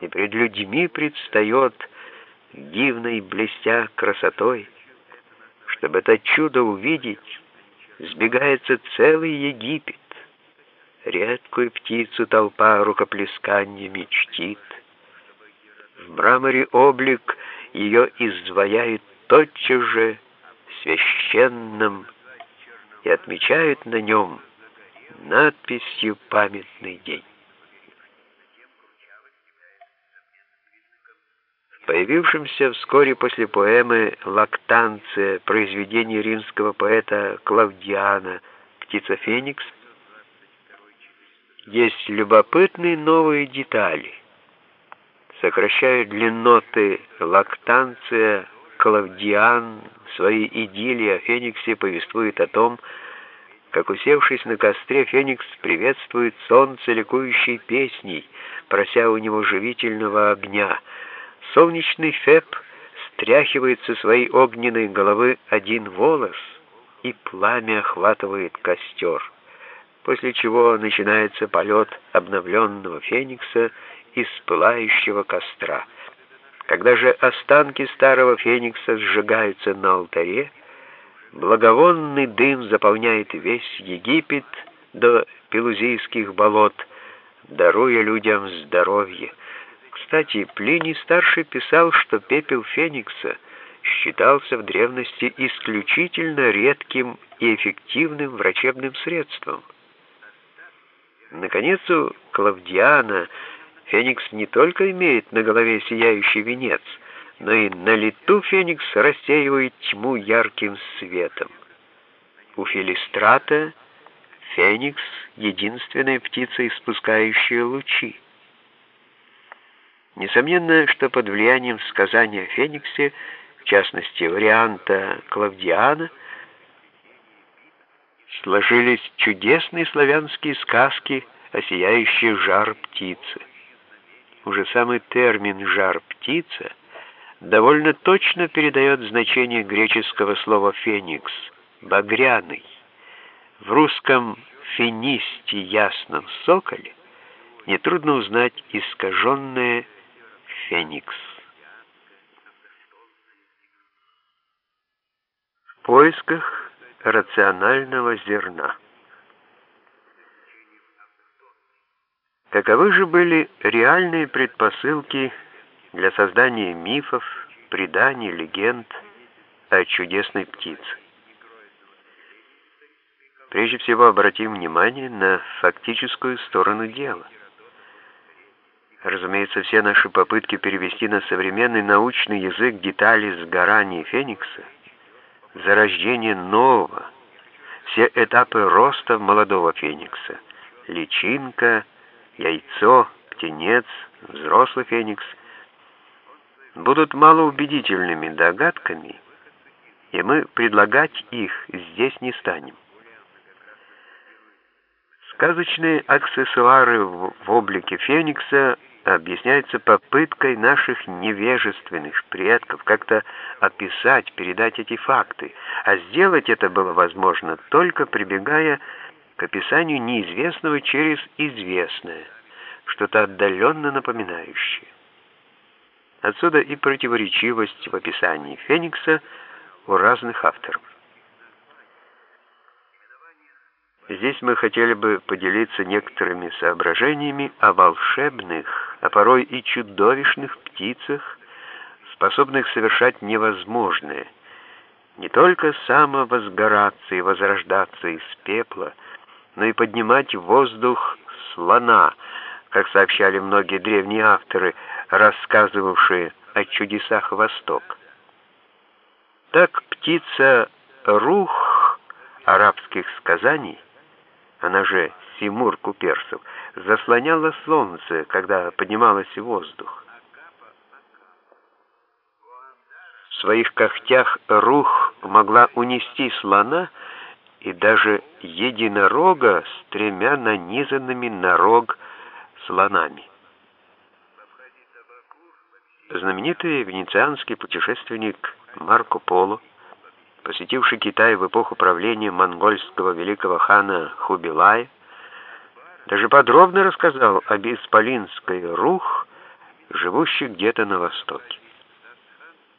и пред людьми предстает, дивной блестя красотой. Чтобы это чудо увидеть, сбегается целый Египет. Редкую птицу толпа рукоплесканиями чтит. В мраморе облик ее изваяют тотчас же священным и отмечают на нем надписью «Памятный день». Появившемся вскоре после поэмы «Лактанция» произведения римского поэта Клавдиана «Птица Феникс» есть любопытные новые детали. Сокращая длинноты «Лактанция», Клавдиан в своей идиллии о Фениксе повествует о том, как, усевшись на костре, Феникс приветствует солнце ликующей песней, прося у него живительного огня — Солнечный Феб стряхивает со своей огненной головы один волос, и пламя охватывает костер, после чего начинается полет обновленного феникса из пылающего костра. Когда же останки старого феникса сжигаются на алтаре, благовонный дым заполняет весь Египет до Пелузийских болот, даруя людям здоровье, кстати, Плиний-старший писал, что пепел феникса считался в древности исключительно редким и эффективным врачебным средством. Наконец, у Клавдиана феникс не только имеет на голове сияющий венец, но и на лету феникс рассеивает тьму ярким светом. У Филистрата феникс — единственная птица, испускающая лучи. Несомненно, что под влиянием сказания о Фениксе, в частности, варианта Клавдиана, сложились чудесные славянские сказки о сияющей жар птицы. Уже самый термин «жар птица» довольно точно передает значение греческого слова «феникс» — «багряный». В русском «финисте» ясном соколе нетрудно узнать искаженное Феникс. В поисках рационального зерна. Каковы же были реальные предпосылки для создания мифов, преданий, легенд о чудесной птице? Прежде всего обратим внимание на фактическую сторону дела. Разумеется, все наши попытки перевести на современный научный язык детали сгорания Феникса, зарождения нового, все этапы роста молодого Феникса, личинка, яйцо, птенец, взрослый Феникс, будут малоубедительными догадками, и мы предлагать их здесь не станем. Сказочные аксессуары в облике Феникса объясняется попыткой наших невежественных предков как-то описать, передать эти факты, а сделать это было возможно только прибегая к описанию неизвестного через известное, что-то отдаленно напоминающее. Отсюда и противоречивость в описании Феникса у разных авторов. Здесь мы хотели бы поделиться некоторыми соображениями о волшебных, а порой и чудовищных птицах, способных совершать невозможное, не только самовозгораться и возрождаться из пепла, но и поднимать в воздух слона, как сообщали многие древние авторы, рассказывавшие о чудесах Восток. Так птица рух арабских сказаний она же Симур Куперсов, заслоняла солнце, когда поднималось в воздух. В своих когтях рух могла унести слона и даже единорога с тремя нанизанными на рог слонами. Знаменитый венецианский путешественник Марко Поло посетивший Китай в эпоху правления монгольского великого хана Хубилая, даже подробно рассказал об исполинской рух, живущих где-то на востоке.